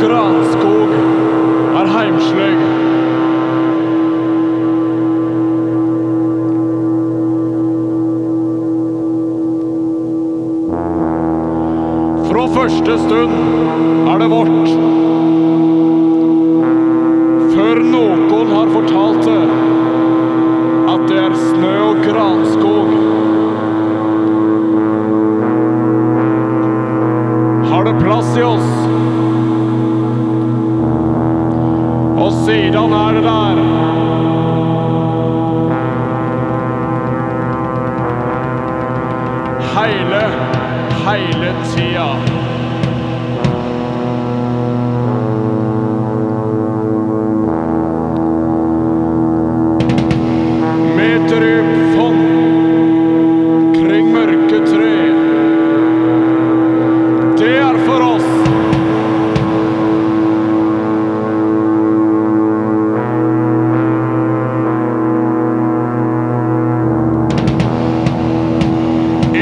granskog er heimslig. Fra første stund er det vårt. Før noen har fortalt det, at det er snø og granskog. Og siden er det der. Heile, heile tida.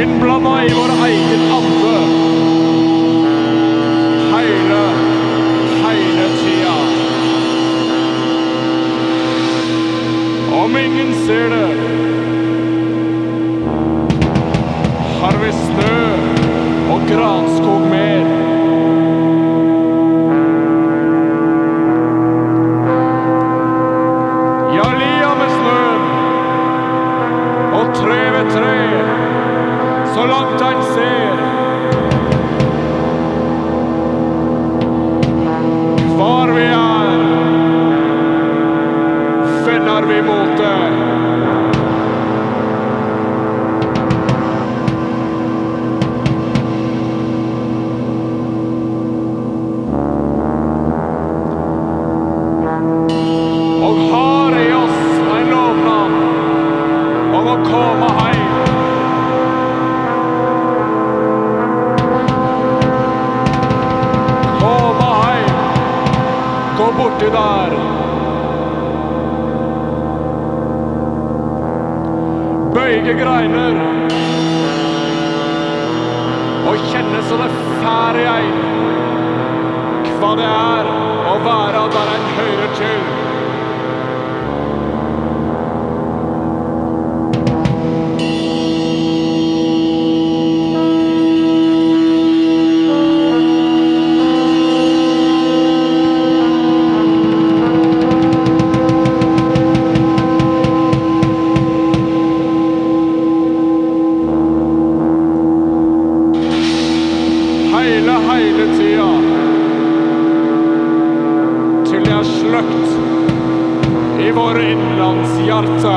Innblanda i vår egen ande. Hele, hele tida. Om ingen ser det, har vi snø og granskog mer. Så langt han ser. Hvor vi er, finner vi motet. Og har i oss en lovnad om å. Komme borti der. Bøyge greiner. Og kjenne så det fær jeg hva det er å være der en hører til. Sløkt i våre innlandshjerte.